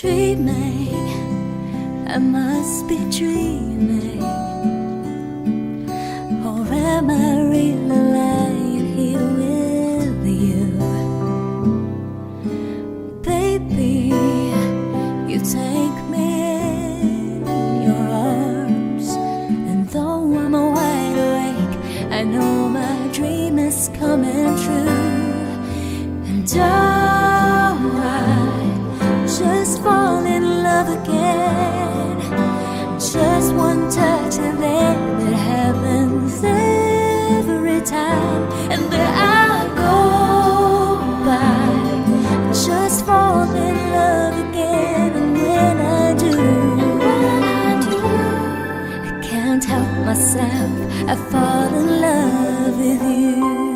最美。I must be dreaming, or am I really lying here with you, baby? You take me in your arms, and though I'm wide awake, I know my dream is coming true, and oh, I go by. Just fall in love again, and when I do, when I do, I can't help myself. I fall in love with you.